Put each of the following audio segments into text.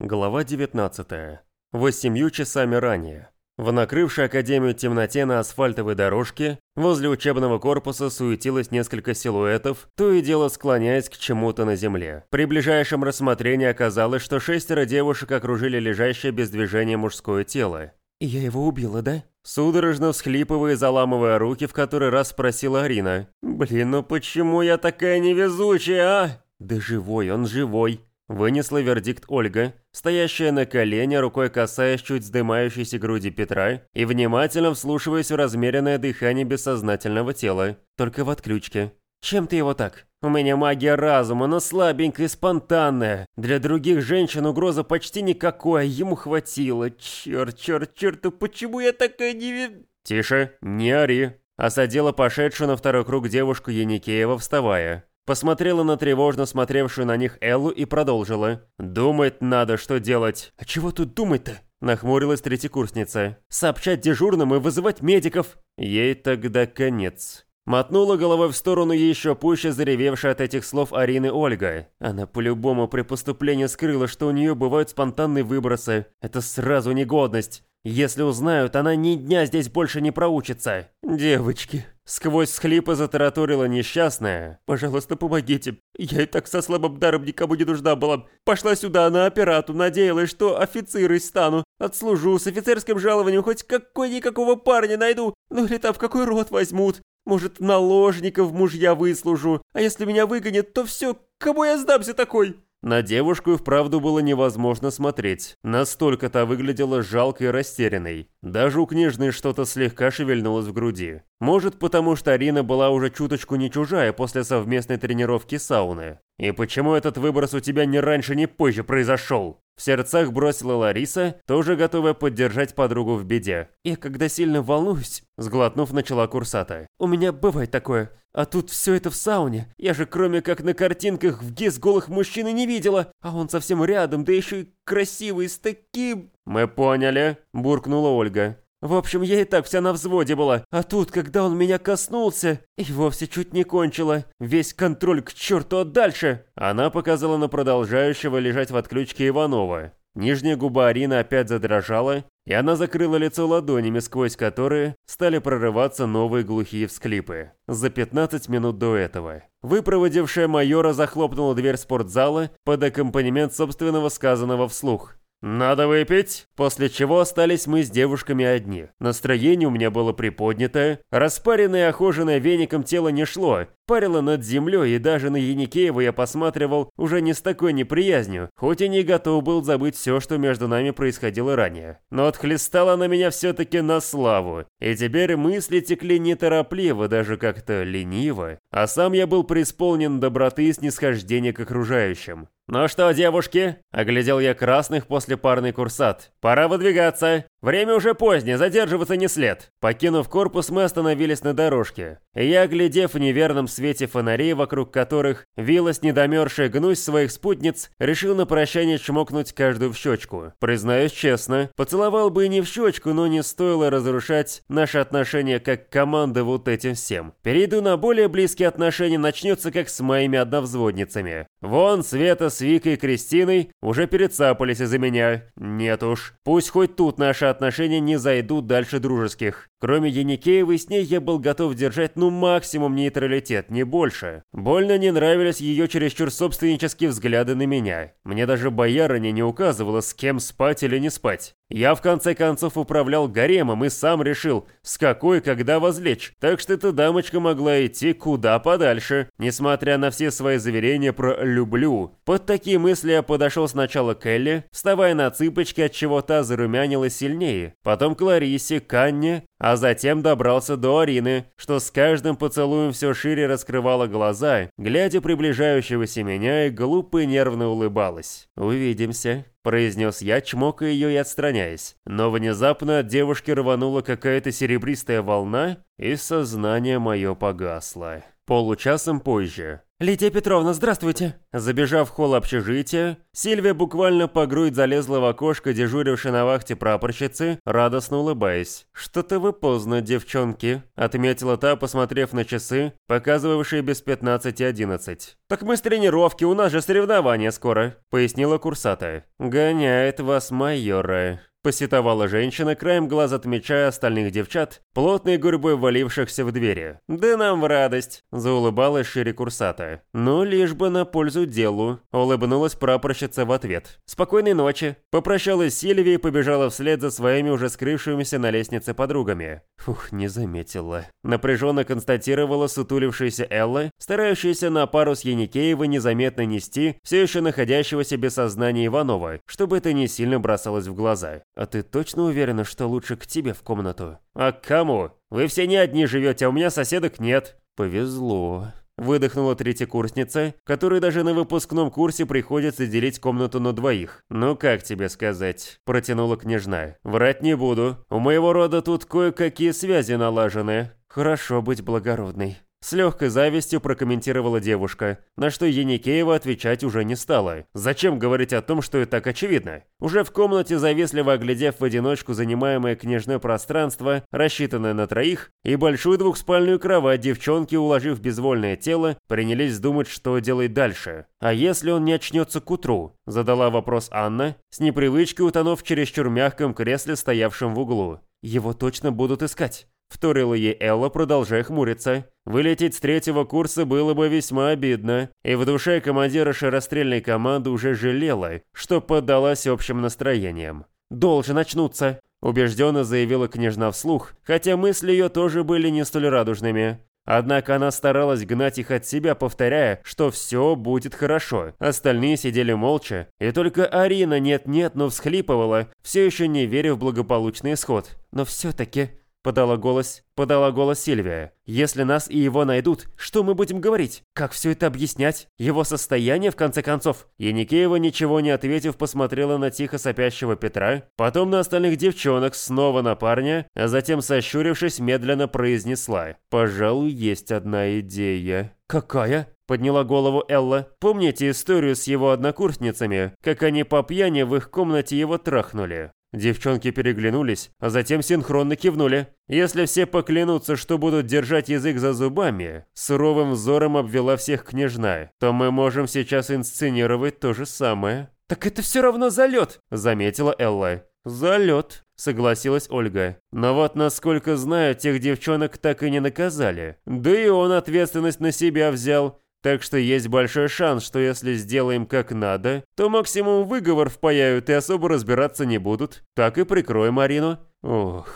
Глава 19. Восемью часами ранее. В накрывшей Академию темноте на асфальтовой дорожке возле учебного корпуса суетилось несколько силуэтов, то и дело склоняясь к чему-то на земле. При ближайшем рассмотрении оказалось, что шестеро девушек окружили лежащее без движения мужское тело. «Я его убила, да?» Судорожно всхлипывая и заламывая руки, в который раз спросила Арина. «Блин, ну почему я такая невезучая, а?» «Да живой, он живой», Вынесла вердикт Ольга, стоящая на колене, рукой касаясь чуть вздымающейся груди Петра и внимательно вслушиваясь в размеренное дыхание бессознательного тела, только в отключке. «Чем ты его так? У меня магия разума, но слабенькая и спонтанная. Для других женщин угроза почти никакой, ему хватило. Черт, черт, черт, ну почему я такая не...» «Тише, не ори», – осадила пошедшую на второй круг девушку Яникеева, вставая. Посмотрела на тревожно смотревшую на них Эллу и продолжила. «Думать надо, что делать». «А чего тут думать-то?» Нахмурилась третьекурсница. «Сообщать дежурным и вызывать медиков». Ей тогда конец. Мотнула головой в сторону еще пуще заревевшей от этих слов Арины Ольга. Она по-любому при поступлении скрыла, что у нее бывают спонтанные выбросы. Это сразу негодность. Если узнают, она ни дня здесь больше не проучится. Девочки. Сквозь схлипы затараторила несчастная. «Пожалуйста, помогите. Я и так со слабым даром никому не нужна была. Пошла сюда на операту, надеялась, что офицерой стану. Отслужу с офицерским жалованием, хоть какой-никакого парня найду. Ну или там в какой род возьмут. Может, наложников мужья выслужу. А если меня выгонят, то все, кому я сдамся такой?» На девушку и вправду было невозможно смотреть. Настолько та выглядела жалкой и растерянной. Даже у княжны что-то слегка шевельнулось в груди. Может, потому что Арина была уже чуточку не чужая после совместной тренировки сауны. И почему этот выброс у тебя ни раньше, ни позже произошел? В сердцах бросила Лариса, тоже готовая поддержать подругу в беде. «Я когда сильно волнуюсь», — сглотнув, начала курсата. «У меня бывает такое. А тут все это в сауне. Я же кроме как на картинках в ГИС голых мужчин и не видела. А он совсем рядом, да еще и красивый, с таким...» «Мы поняли», — буркнула Ольга. В общем, я и так вся на взводе была, а тут, когда он меня коснулся, и вовсе чуть не кончила. Весь контроль к черту, а дальше... Она показала на продолжающего лежать в отключке Иванова. Нижняя губа Арины опять задрожала, и она закрыла лицо ладонями, сквозь которые стали прорываться новые глухие всклипы. За 15 минут до этого. Выпроводившая майора захлопнула дверь спортзала под аккомпанемент собственного сказанного вслух. «Надо выпить!» После чего остались мы с девушками одни. Настроение у меня было приподнятое, распаренное охоженное веником тело не шло, парило над землей, и даже на Яникеева я посматривал уже не с такой неприязнью, хоть и не готов был забыть все, что между нами происходило ранее. Но отхлестала она меня все-таки на славу, и теперь мысли текли неторопливо, даже как-то лениво, а сам я был преисполнен доброты и снисхождения к окружающим. «Ну что, девушки?» – оглядел я красных после парный курсат. «Пора выдвигаться. Время уже позднее, задерживаться не след». Покинув корпус, мы остановились на дорожке. Я, глядев в неверном свете фонарей, вокруг которых вилась недомерзшая гнусь своих спутниц, решил на прощание чмокнуть каждую в щечку. Признаюсь честно, поцеловал бы и не в щечку, но не стоило разрушать наши отношения как команда вот этим всем. Перейду на более близкие отношения, начнется как с моими одновзводницами. Вон Света с Викой и Кристиной уже перецапались из-за меня. Нет уж. Пусть хоть тут наши отношения не зайдут дальше дружеских. Кроме Яникеевой, с ней я был готов держать ну максимум нейтралитет, не больше. Больно не нравились ее чересчур собственнические взгляды на меня. Мне даже боярыня не указывала, с кем спать или не спать. Я в конце концов управлял гаремом и сам решил, с какой когда возлечь, так что эта дамочка могла идти куда подальше, несмотря на все свои заверения про «люблю». Под такие мысли я подошел сначала к Элли, вставая на цыпочки, от чего та зарумянилась сильнее, потом к Ларисе, Канне, а затем добрался до Арины, что с каждым поцелуем все шире раскрывала глаза, глядя приближающегося меня и глупо и нервно улыбалась. «Увидимся», – произнес я, чмокая ее и отстраняясь. Но внезапно от девушки рванула какая-то серебристая волна, и сознание мое погасло. Получасом позже. «Лидия Петровна, здравствуйте!» Забежав в холл общежития, Сильвия буквально по грудь залезла в окошко дежурившей на вахте прапорщицы, радостно улыбаясь. «Что-то вы поздно, девчонки», — отметила та, посмотрев на часы, показывавшие без 15.11. «Так мы с тренировки, у нас же соревнования скоро», — пояснила курсатая. «Гоняет вас майора». Посетовала женщина, краем глаза отмечая остальных девчат, плотной гурьбой валившихся в двери. «Да нам в радость!» – заулыбалась шире курсата. «Ну, лишь бы на пользу делу», – улыбнулась прапорщица в ответ. «Спокойной ночи!» Попрощалась Сильвия и побежала вслед за своими уже скрывшимися на лестнице подругами. Фух, не заметила. Напряженно констатировала сутулившаяся Элла, старающаяся на пару с Яникеевой незаметно нести все еще находящегося без сознания Иванова, чтобы это не сильно бросалось в глаза. «А ты точно уверена, что лучше к тебе в комнату?» «А к кому? Вы все не одни живете, а у меня соседок нет». «Повезло». Выдохнула третьекурсница, которой даже на выпускном курсе приходится делить комнату на двоих. «Ну как тебе сказать?» – протянула княжна. «Врать не буду. У моего рода тут кое-какие связи налажены. Хорошо быть благородной». С легкой завистью прокомментировала девушка, на что Еникеева отвечать уже не стала. Зачем говорить о том, что и так очевидно? Уже в комнате, завистливо оглядев в одиночку занимаемое княжное пространство, рассчитанное на троих, и большую двухспальную кровать девчонки, уложив безвольное тело, принялись думать, что делать дальше. «А если он не очнется к утру?» – задала вопрос Анна, с непривычки утонув в чересчур мягком кресле, стоявшем в углу. «Его точно будут искать». Вторила ей Элла, продолжая хмуриться. Вылететь с третьего курса было бы весьма обидно, и в душе командира шарострельной команды уже жалела, что поддалась общим настроениям. «Должен очнуться», – убежденно заявила княжна вслух, хотя мысли ее тоже были не столь радужными. Однако она старалась гнать их от себя, повторяя, что все будет хорошо. Остальные сидели молча, и только Арина нет-нет, но всхлипывала, все еще не веря в благополучный исход. Но все-таки Подала голос, подала голос Сильвия. Если нас и его найдут, что мы будем говорить? Как все это объяснять? Его состояние, в конце концов? Яникеева, ничего не ответив, посмотрела на тихо сопящего Петра, потом на остальных девчонок, снова на парня, а затем, сощурившись, медленно произнесла. «Пожалуй, есть одна идея». «Какая?» Подняла голову Элла. «Помните историю с его однокурсницами, как они по пьяни в их комнате его трахнули?» Девчонки переглянулись, а затем синхронно кивнули. Если все поклянутся, что будут держать язык за зубами, суровым взором обвела всех княжна, то мы можем сейчас инсценировать то же самое. «Так это все равно залет», — заметила Элла. «Залет», — согласилась Ольга. «Но вот, насколько знаю, тех девчонок так и не наказали. Да и он ответственность на себя взял. Так что есть большой шанс, что если сделаем как надо, то максимум выговор впаяют и особо разбираться не будут. Так и прикроем Марину. Ох,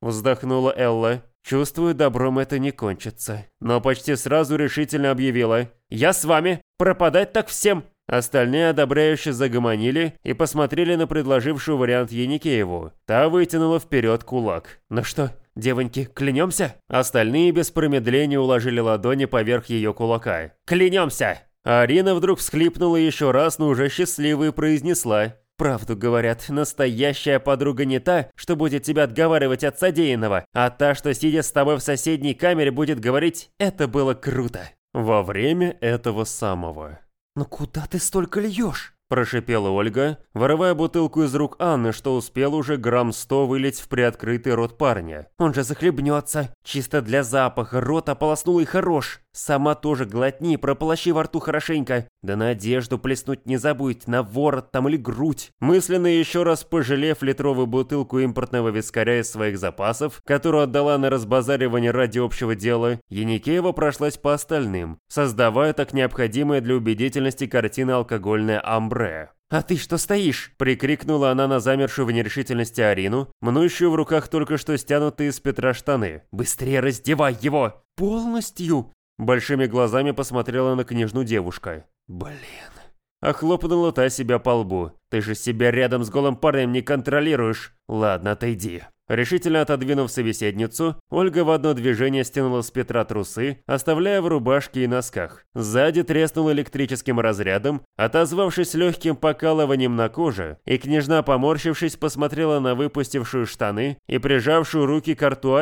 вздохнула Элла. Чувствую, добром это не кончится. Но почти сразу решительно объявила. «Я с вами! Пропадать так всем!» Остальные одобряюще загомонили и посмотрели на предложившую вариант Еникееву. Та вытянула вперед кулак. «Ну что, девоньки, клянемся?» Остальные без промедления уложили ладони поверх ее кулака. «Клянемся!» Арина вдруг всхлипнула еще раз, но уже счастливо и произнесла. «Правду говорят, настоящая подруга не та, что будет тебя отговаривать от содеянного, а та, что, сидя с тобой в соседней камере, будет говорить «это было круто». Во время этого самого. «Ну куда ты столько льешь?» Прошипела Ольга, вырывая бутылку из рук Анны, что успел уже грамм сто вылить в приоткрытый рот парня. «Он же захлебнется. Чисто для запаха, рот ополоснул и хорош. Сама тоже глотни, прополощи во рту хорошенько. Да на одежду плеснуть не забудь, на ворот там или грудь». Мысленно еще раз пожалев литровую бутылку импортного вискаря из своих запасов, которую отдала на разбазаривание ради общего дела, Яникеева прошлась по остальным, создавая так необходимое для убедительности картины алкогольное амбре. «А ты что стоишь?» – прикрикнула она на замершую в нерешительности Арину, мнущую в руках только что стянутые из Петра штаны. «Быстрее раздевай его!» «Полностью?» Большими глазами посмотрела на княжну девушка. «Блин». Охлопнула та себя по лбу. «Ты же себя рядом с голым парнем не контролируешь. Ладно, отойди». Решительно отодвинув собеседницу, Ольга в одно движение стянула с Петра трусы, оставляя в рубашке и носках. Сзади треснул электрическим разрядом, отозвавшись легким покалыванием на коже, и княжна, поморщившись, посмотрела на выпустившую штаны и прижавшую руки к рту.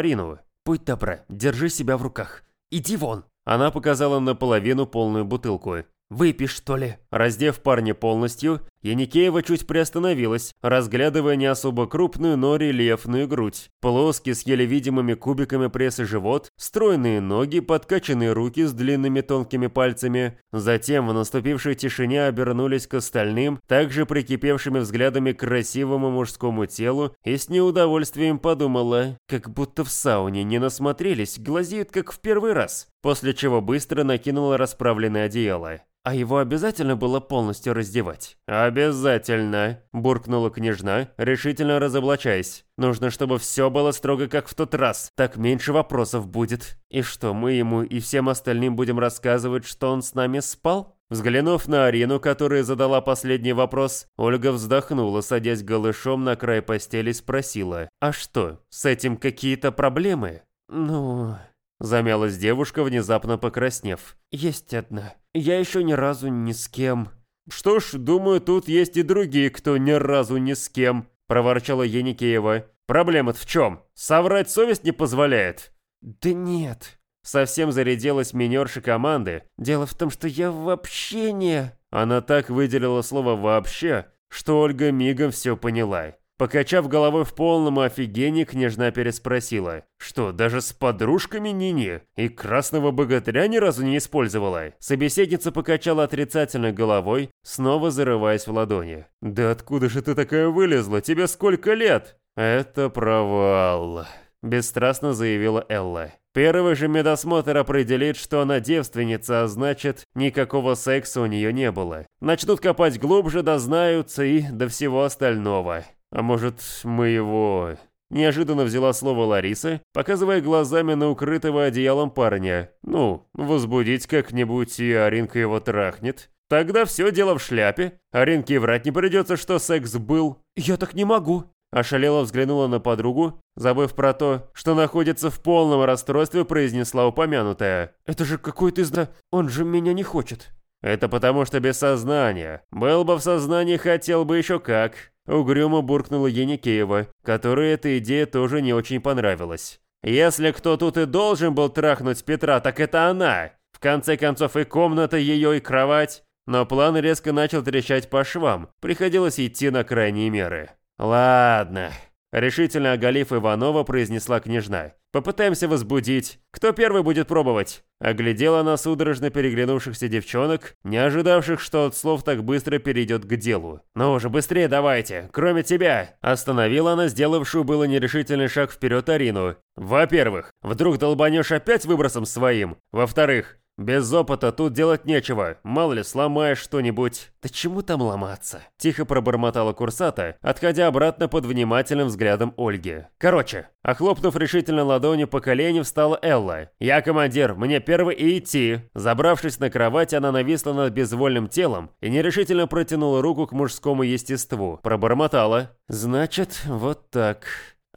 «Будь добра, держи себя в руках. Иди вон!» Она показала наполовину полную бутылку. «Выпей, что ли?» Раздев парня полностью, Яникеева чуть приостановилась, разглядывая не особо крупную, но рельефную грудь, плоский с еле видимыми кубиками пресса живот, стройные ноги, подкачанные руки с длинными тонкими пальцами. Затем в наступившей тишине обернулись к остальным, также прикипевшими взглядами к красивому мужскому телу, и с неудовольствием подумала, как будто в сауне не насмотрелись, глазеют как в первый раз, после чего быстро накинула расправленное одеяло. А его обязательно было полностью раздевать? «Обязательно», – буркнула княжна, решительно разоблачаясь. «Нужно, чтобы все было строго, как в тот раз. Так меньше вопросов будет. И что, мы ему и всем остальным будем рассказывать, что он с нами спал?» Взглянув на Арину, которая задала последний вопрос, Ольга вздохнула, садясь голышом на край постели, спросила. «А что, с этим какие-то проблемы?» «Ну...» Замялась девушка, внезапно покраснев. «Есть одна. Я еще ни разу ни с кем». «Что ж, думаю, тут есть и другие, кто ни разу ни с кем», – проворчала Еникеева. «Проблема-то в чем? Соврать совесть не позволяет?» «Да нет». Совсем зарядилась минерша команды. «Дело в том, что я вообще не...» Она так выделила слово «вообще», что Ольга мигом все поняла. Покачав головой в полном офигении, княжна переспросила. «Что, даже с подружками Нини? И красного богатыря ни разу не использовала?» Собеседница покачала отрицательно головой, снова зарываясь в ладони. «Да откуда же ты такая вылезла? Тебе сколько лет?» «Это провал», – бесстрастно заявила Элла. Первый же медосмотр определит, что она девственница, а значит, никакого секса у нее не было. Начнут копать глубже, дознаются и до всего остального. А может, мы его... Неожиданно взяла слово Лариса, показывая глазами на укрытого одеялом парня. Ну, возбудить как-нибудь, и Аринка его трахнет. Тогда все дело в шляпе. Аринке врать не придется, что секс был. «Я так не могу!» Ошалела взглянула на подругу, забыв про то, что находится в полном расстройстве, произнесла упомянутая. «Это же какой-то изда... Он же меня не хочет!» «Это потому что без сознания. Был бы в сознании, хотел бы еще как. Угрюмо буркнула Еникеева, которой эта идея тоже не очень понравилась. «Если кто тут и должен был трахнуть Петра, так это она! В конце концов и комната ее, и кровать!» Но план резко начал трещать по швам, приходилось идти на крайние меры. «Ладно», Решительно оголив Иванова, произнесла княжна. «Попытаемся возбудить. Кто первый будет пробовать?» Оглядела она судорожно переглянувшихся девчонок, не ожидавших, что от слов так быстро перейдет к делу. «Ну уже быстрее давайте, кроме тебя!» Остановила она сделавшую было нерешительный шаг вперед Арину. «Во-первых, вдруг долбанешь опять выбросом своим? Во-вторых, без опыта тут делать нечего, мало ли сломаешь что-нибудь. Да чему там ломаться? Тихо пробормотала курсата, отходя обратно под внимательным взглядом Ольги. Короче, охлопнув решительно ладонью по коленям, встала Элла. Я командир, мне первый и идти. Забравшись на кровать, она нависла над безвольным телом и нерешительно протянула руку к мужскому естеству. Пробормотала. Значит, вот так.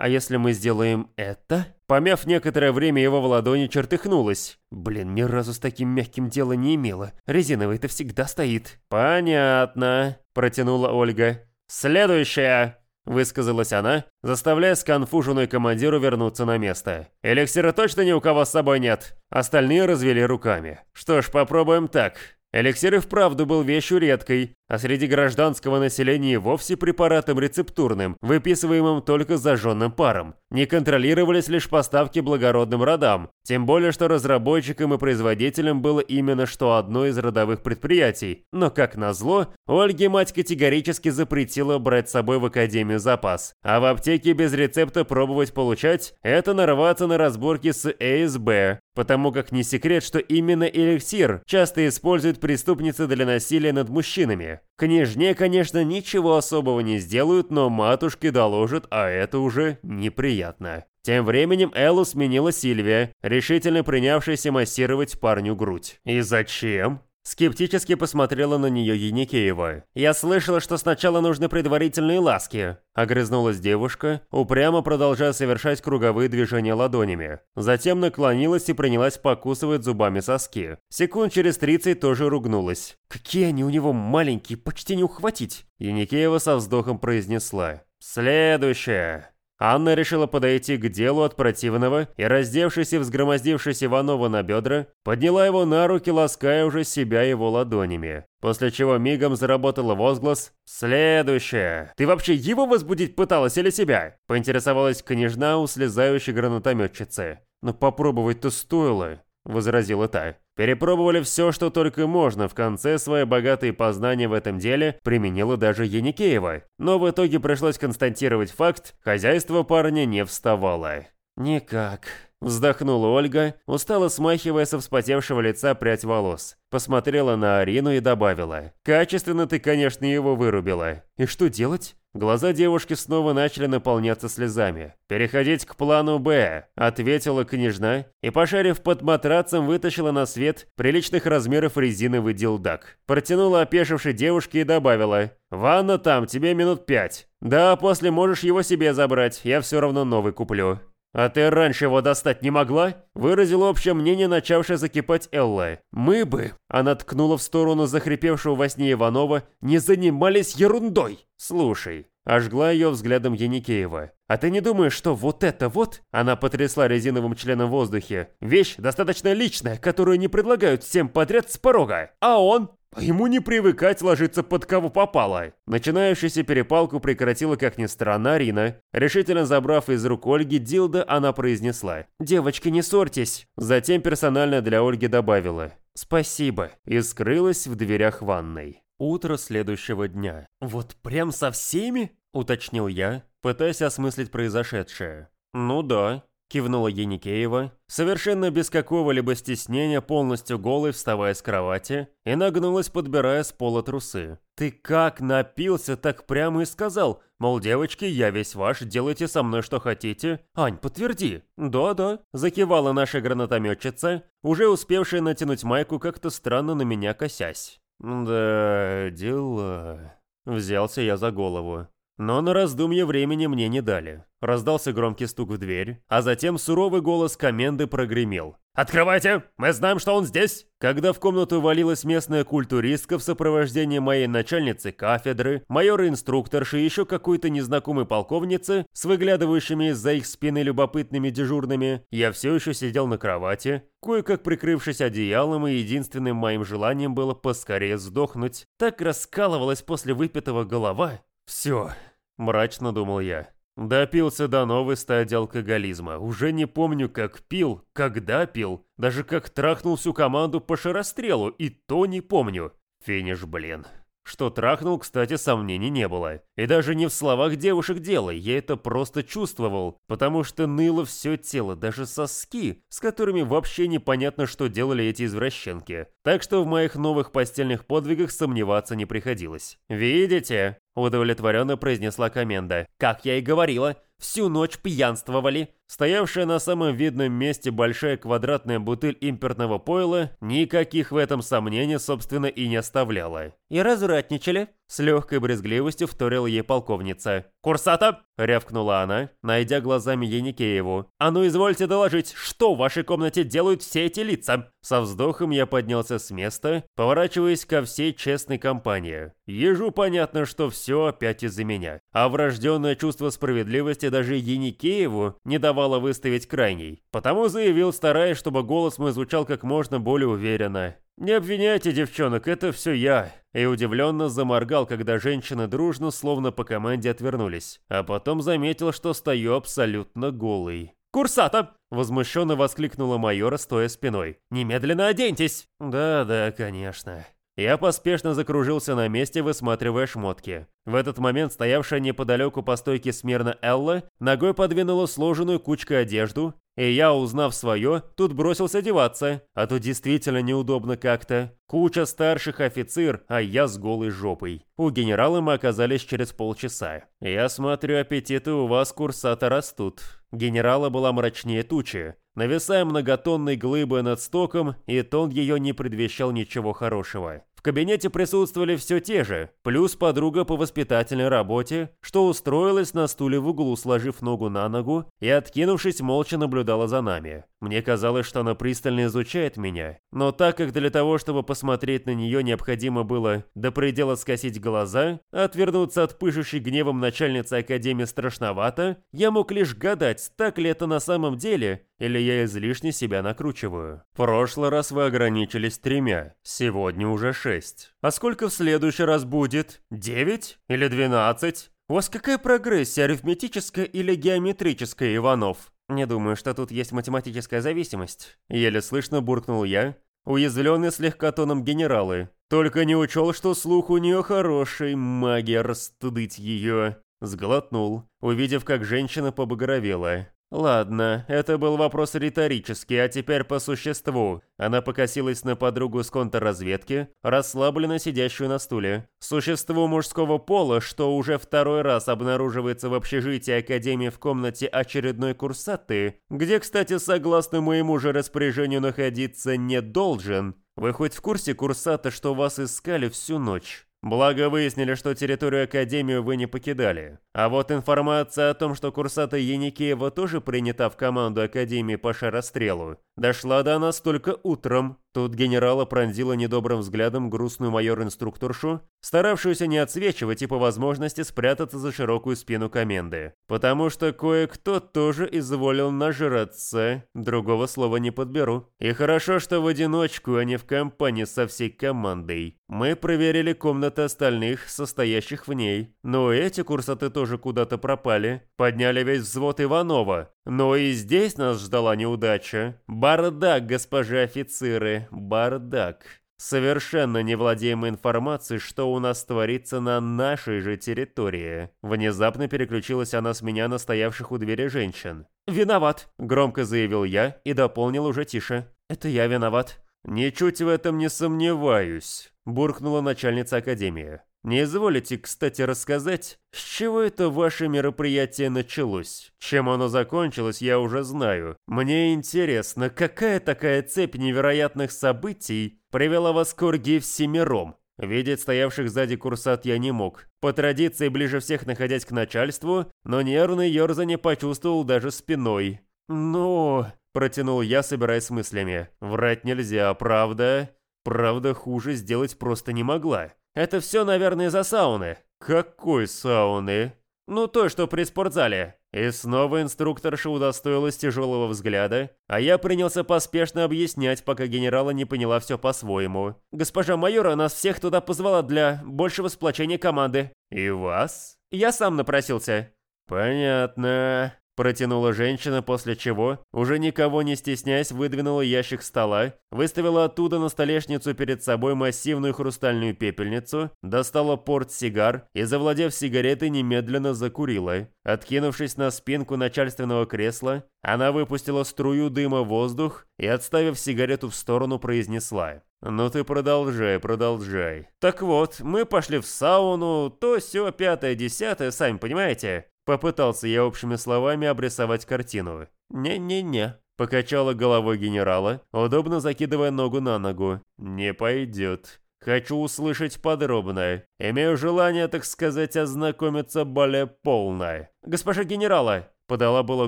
А если мы сделаем это? Помяв некоторое время его в ладони, чертыхнулась. Блин, ни разу с таким мягким дела не имела. Резиновый-то всегда стоит. Понятно, протянула Ольга. Следующая. Высказалась она, заставляя сконфуженную командиру вернуться на место. «Эликсира точно ни у кого с собой нет?» Остальные развели руками. «Что ж, попробуем так. Эликсир и вправду был вещью редкой, а среди гражданского населения вовсе препаратом рецептурным, выписываемым только зажженным паром. Не контролировались лишь поставки благородным родам, тем более что разработчиком и производителем было именно что одно из родовых предприятий. Но, как назло, Ольге мать категорически запретила брать с собой в академию запас, а в аптеке без рецепта пробовать получать – это нарваться на разборки с ЭСБ, потому как не секрет, что именно эликсир часто используют преступницы для насилия над мужчинами. Княжне, конечно, ничего особого не сделают, но матушке доложат, а это уже неприятно. Тем временем Эллу сменила Сильвия, решительно принявшаяся массировать парню грудь. «И зачем?» Скептически посмотрела на нее Еникеева. «Я слышала, что сначала нужны предварительные ласки», – огрызнулась девушка, упрямо продолжая совершать круговые движения ладонями. Затем наклонилась и принялась покусывать зубами соски. Секунд через 30 тоже ругнулась. «Какие они у него маленькие, почти не ухватить!» Еникеева со вздохом произнесла. «Следующее!» Анна решила подойти к делу от противного и, раздевшись и взгромоздившись Иванова на бедра, подняла его на руки, лаская уже себя его ладонями. После чего мигом заработала возглас «Следующее!» «Ты вообще его возбудить пыталась или себя?» Поинтересовалась княжна у слезающей гранатометчицы. «Ну попробовать-то стоило», — возразила та. Перепробовали все, что только можно, в конце свои богатые познания в этом деле применила даже Яникеева. Но в итоге пришлось констатировать факт, хозяйство парня не вставало. «Никак», – вздохнула Ольга, устало смахивая со вспотевшего лица прядь волос. Посмотрела на Арину и добавила. «Качественно ты, конечно, его вырубила. И что делать?» Глаза девушки снова начали наполняться слезами. «Переходить к плану «Б», — ответила княжна и, пошарив под матрацем, вытащила на свет приличных размеров резиновый дилдак. Протянула опешившей девушке и добавила «Ванна там, тебе минут пять. Да, после можешь его себе забрать, я все равно новый куплю». «А ты раньше его достать не могла?» Выразил общее мнение, начавшая закипать Элла. «Мы бы...» Она ткнула в сторону захрипевшего во сне Иванова. «Не занимались ерундой!» «Слушай...» Ожгла ее взглядом Яникеева. «А ты не думаешь, что вот это вот...» Она потрясла резиновым членом в воздухе. «Вещь достаточно личная, которую не предлагают всем подряд с порога. А он...» А ему не привыкать ложиться под кого попало. Начинающуюся перепалку прекратила, как ни странно, Арина. Решительно забрав из рук Ольги Дилда, она произнесла. «Девочки, не ссорьтесь». Затем персонально для Ольги добавила. «Спасибо». И скрылась в дверях ванной. Утро следующего дня. «Вот прям со всеми?» – уточнил я, пытаясь осмыслить произошедшее. «Ну да», кивнула Еникеева, совершенно без какого-либо стеснения, полностью голой вставая с кровати, и нагнулась, подбирая с пола трусы. «Ты как напился, так прямо и сказал, мол, девочки, я весь ваш, делайте со мной что хотите. Ань, подтверди». «Да-да», – закивала наша гранатометчица, уже успевшая натянуть майку как-то странно на меня косясь. «Да, дела...» Взялся я за голову. Но на раздумье времени мне не дали. Раздался громкий стук в дверь, а затем суровый голос коменды прогремел. «Открывайте! Мы знаем, что он здесь!» Когда в комнату валилась местная культуристка в сопровождении моей начальницы кафедры, майора-инструкторши и еще какой-то незнакомой полковницы с выглядывающими из-за их спины любопытными дежурными, я все еще сидел на кровати, кое-как прикрывшись одеялом, и единственным моим желанием было поскорее сдохнуть. Так раскалывалась после выпитого голова, «Все», – мрачно думал я. Допился до новой стадии алкоголизма. Уже не помню, как пил, когда пил, даже как трахнул всю команду по шарострелу, и то не помню. Финиш, блин. Что трахнул, кстати, сомнений не было. И даже не в словах девушек дело, я это просто чувствовал, потому что ныло все тело, даже соски, с которыми вообще непонятно, что делали эти извращенки. Так что в моих новых постельных подвигах сомневаться не приходилось. «Видите?» – удовлетворенно произнесла коменда. «Как я и говорила, всю ночь пьянствовали. Стоявшая на самом видном месте большая квадратная бутыль импортного пойла никаких в этом сомнений, собственно, и не оставляла. И развратничали. С легкой брезгливостью вторила ей полковница. «Курсата!» – рявкнула она, найдя глазами Еникееву. «А ну извольте доложить, что в вашей комнате делают все эти лица?» Со вздохом я поднялся с места, поворачиваясь ко всей честной компании. Ежу понятно, что все опять из-за меня. А врожденное чувство справедливости даже Еникееву не давало выставить крайней. Потому заявил, стараясь, чтобы голос мой звучал как можно более уверенно. «Не обвиняйте девчонок, это все я!» И удивленно заморгал, когда женщины дружно, словно по команде, отвернулись. А потом заметил, что стою абсолютно голый. «Курсата!» – возмущенно воскликнула майора, стоя спиной. «Немедленно оденьтесь!» «Да-да, конечно». Я поспешно закружился на месте, высматривая шмотки. В этот момент стоявшая неподалеку по стойке смирно Элла ногой подвинула сложенную кучкой одежду, и я, узнав свое, тут бросился одеваться, а то действительно неудобно как-то. Куча старших офицер, а я с голой жопой. У генерала мы оказались через полчаса. Я смотрю, аппетиты у вас, курсата, растут. Генерала была мрачнее тучи, нависая многотонной глыбой над стоком, и тон ее не предвещал ничего хорошего. Кабинете присутствовали все те же, плюс подруга по воспитательной работе, что устроилась на стуле в углу, сложив ногу на ногу и, откинувшись, молча наблюдала за нами. Мне казалось, что она пристально изучает меня, но так как для того, чтобы посмотреть на нее, необходимо было до предела скосить глаза, отвернуться от пышущей гневом начальницы Академии страшновато, я мог лишь гадать, так ли это на самом деле, или я излишне себя накручиваю. Прошлый раз вы ограничились тремя, сегодня уже шесть. А сколько в следующий раз будет? Девять? Или двенадцать? У вас какая прогрессия, арифметическая или геометрическая, Иванов? Не думаю, что тут есть математическая зависимость. Еле слышно буркнул я, уязвленный слегка тоном генералы. Только не учел, что слух у нее хороший, магия расстудить ее. Сглотнул, увидев, как женщина побагровела. Ладно, это был вопрос риторический, а теперь по существу. Она покосилась на подругу с контрразведки, расслабленно сидящую на стуле. Существу мужского пола, что уже второй раз обнаруживается в общежитии Академии в комнате очередной курсаты, где, кстати, согласно моему же распоряжению находиться не должен. Вы хоть в курсе курсата, что вас искали всю ночь? Благо выяснили, что территорию Академии вы не покидали. А вот информация о том, что курсата Яникеева тоже принята в команду Академии по шарострелу, дошла до нас только утром. Тут генерала пронзила недобрым взглядом грустную майор-инструкторшу, старавшуюся не отсвечивать и по возможности спрятаться за широкую спину коменды. Потому что кое-кто тоже изволил нажраться, другого слова не подберу. И хорошо, что в одиночку, а не в компании со всей командой. Мы проверили комнаты остальных, состоящих в ней. Но эти курсаты тоже куда-то пропали. Подняли весь взвод Иванова. Но и здесь нас ждала неудача. Бардак, госпожи офицеры, бардак. Совершенно не владеем информацией, что у нас творится на нашей же территории. Внезапно переключилась она с меня на стоявших у двери женщин. «Виноват», — громко заявил я и дополнил уже тише. «Это я виноват». «Ничуть в этом не сомневаюсь», — буркнула начальница академии. Не изволите, кстати, рассказать, с чего это ваше мероприятие началось? Чем оно закончилось, я уже знаю. Мне интересно, какая такая цепь невероятных событий привела вас к оргии всемиром? Видеть стоявших сзади курсат я не мог. По традиции, ближе всех находясь к начальству, но нервный не почувствовал даже спиной. «Ну...» – протянул я, собираясь с мыслями. «Врать нельзя, правда?» Правда, хуже сделать просто не могла. Это все, наверное, из-за сауны. Какой сауны? Ну, той, что при спортзале. И снова инструкторша удостоилась тяжелого взгляда, а я принялся поспешно объяснять, пока генерала не поняла все по-своему. Госпожа майора нас всех туда позвала для большего сплочения команды. И вас? Я сам напросился. Понятно. Протянула женщина, после чего, уже никого не стесняясь, выдвинула ящик стола, выставила оттуда на столешницу перед собой массивную хрустальную пепельницу, достала порт-сигар и, завладев сигаретой, немедленно закурила. Откинувшись на спинку начальственного кресла, она выпустила струю дыма в воздух и, отставив сигарету в сторону, произнесла. «Ну ты продолжай, продолжай. Так вот, мы пошли в сауну, то все пятое-десятое, сами понимаете. Попытался я общими словами обрисовать картину. «Не-не-не», – покачала головой генерала, удобно закидывая ногу на ногу. «Не пойдет. Хочу услышать подробно. Имею желание, так сказать, ознакомиться более полно». «Госпожа генерала!» – подала было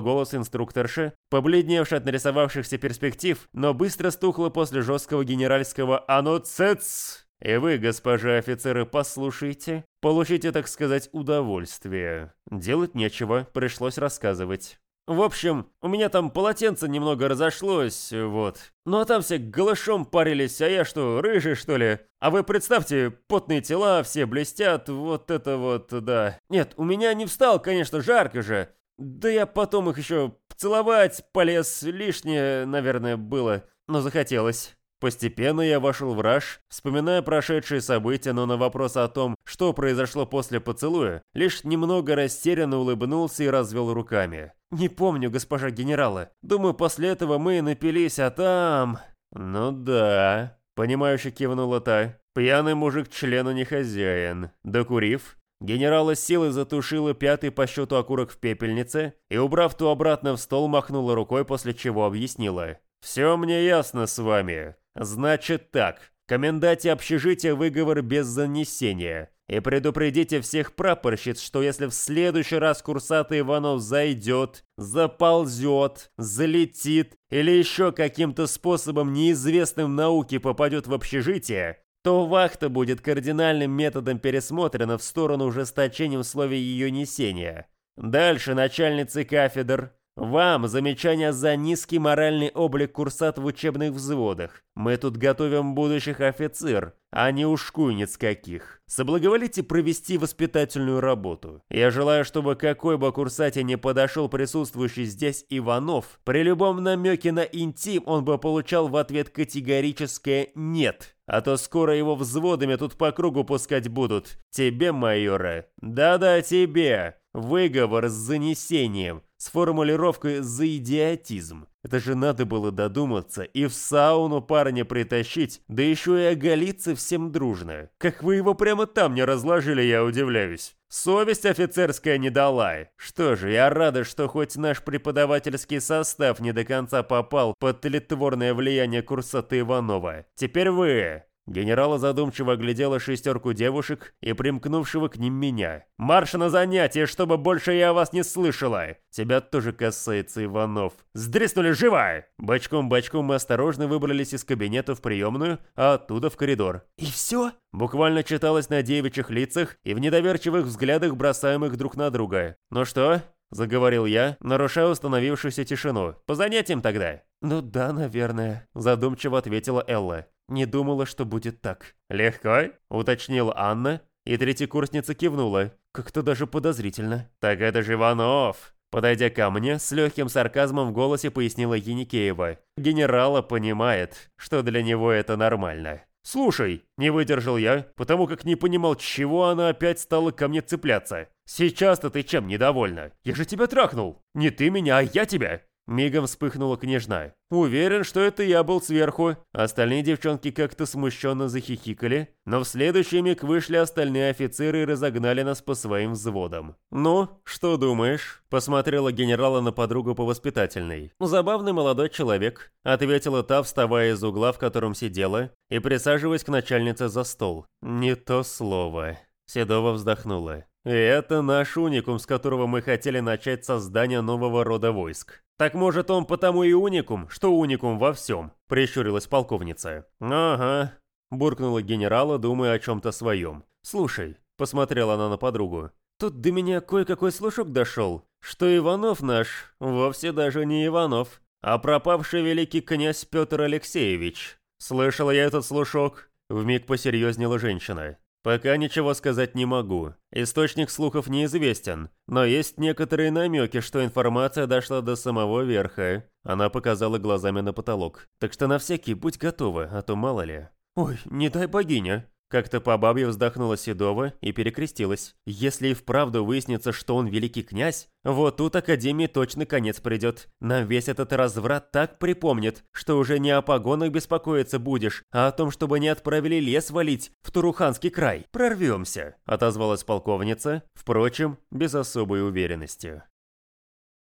голос инструкторши, побледневшая от нарисовавшихся перспектив, но быстро стухла после жесткого генеральского «А цец!» И вы, госпожа офицеры, послушайте, получите, так сказать, удовольствие. Делать нечего, пришлось рассказывать. В общем, у меня там полотенце немного разошлось, вот. Ну а там все голышом парились, а я что, рыжий что ли? А вы представьте, потные тела, все блестят, вот это вот, да. Нет, у меня не встал, конечно, жарко же. Да я потом их еще поцеловать полез, лишнее, наверное, было, но захотелось. Постепенно я вошел в раж, вспоминая прошедшие события, но на вопрос о том, что произошло после поцелуя, лишь немного растерянно улыбнулся и развел руками. «Не помню, госпожа генерала. Думаю, после этого мы напились, а там...» «Ну да...» — понимающе кивнула та. «Пьяный мужик члену не хозяин». Докурив, Генерала силой затушила пятый по счету окурок в пепельнице и, убрав ту обратно в стол, махнула рукой, после чего объяснила. «Все мне ясно с вами. Значит так, Комендате общежития выговор без занесения. И предупредите всех прапорщиц, что если в следующий раз курсатый Иванов зайдет, заползет, залетит или еще каким-то способом неизвестным науке попадет в общежитие, то вахта будет кардинальным методом пересмотрена в сторону ужесточения условий ее несения. Дальше начальницы кафедр, вам замечания за низкий моральный облик курсат в учебных взводах. Мы тут готовим будущих офицер, а не ушкуйниц каких. Соблаговолите провести воспитательную работу. Я желаю, чтобы какой бы курсате не подошел присутствующий здесь Иванов, при любом намеке на интим он бы получал в ответ категорическое «нет». А то скоро его взводами тут по кругу пускать будут. Тебе, майора. Да-да, тебе. Выговор с занесением с формулировкой «за идиотизм». Это же надо было додуматься и в сауну парня притащить, да еще и оголиться всем дружно. Как вы его прямо там не разложили, я удивляюсь. Совесть офицерская не дала. Что же, я рада, что хоть наш преподавательский состав не до конца попал под тлетворное влияние курсата Иванова. Теперь вы. Генерала задумчиво оглядела шестерку девушек и примкнувшего к ним меня. «Марш на занятие, чтобы больше я вас не слышала! Тебя тоже касается, Иванов. Сдриснули живо!» Бочком-бочком мы осторожно выбрались из кабинета в приемную, а оттуда в коридор. «И все?» Буквально читалось на девичьих лицах и в недоверчивых взглядах, бросаемых друг на друга. «Ну что?» – заговорил я, нарушая установившуюся тишину. «По занятиям тогда?» «Ну да, наверное», – задумчиво ответила Элла. Не думала, что будет так. «Легко?» – уточнила Анна, и третьекурсница кивнула. Как-то даже подозрительно. «Так это же Иванов!» Подойдя ко мне, с легким сарказмом в голосе пояснила Яникеева. «Генерала понимает, что для него это нормально». «Слушай», — не выдержал я, потому как не понимал, чего она опять стала ко мне цепляться. «Сейчас-то ты чем недовольна? Я же тебя трахнул! Не ты меня, а я тебя! Мигом вспыхнула княжна. Уверен, что это я был сверху. Остальные девчонки как-то смущенно захихикали, но в следующий миг вышли остальные офицеры и разогнали нас по своим взводам. «Ну, что думаешь?» – посмотрела генерала на подругу по воспитательной. «Забавный молодой человек», – ответила та, вставая из угла, в котором сидела, и присаживаясь к начальнице за стол. «Не то слово». Седова вздохнула. «Это наш уникум, с которого мы хотели начать создание нового рода войск. «Так может он потому и уникум, что уникум во всем», – прищурилась полковница. «Ага», – буркнула генерала, думая о чем-то своем. «Слушай», – посмотрела она на подругу, – «тут до меня кое-какой слушок дошел, что Иванов наш вовсе даже не Иванов, а пропавший великий князь Петр Алексеевич. Слышала я этот слушок?» Вмиг посерьезнела женщина. Пока ничего сказать не могу. Источник слухов неизвестен, но есть некоторые намеки, что информация дошла до самого верха. Она показала глазами на потолок. Так что на всякий будь готова, а то мало ли. Ой, не дай богиня. Как-то по бабе вздохнула Седова и перекрестилась. Если и вправду выяснится, что он великий князь, вот тут Академии точно конец придет. Нам весь этот разврат так припомнит, что уже не о погонах беспокоиться будешь, а о том, чтобы не отправили лес валить в Туруханский край. Прорвемся, отозвалась полковница, впрочем, без особой уверенности.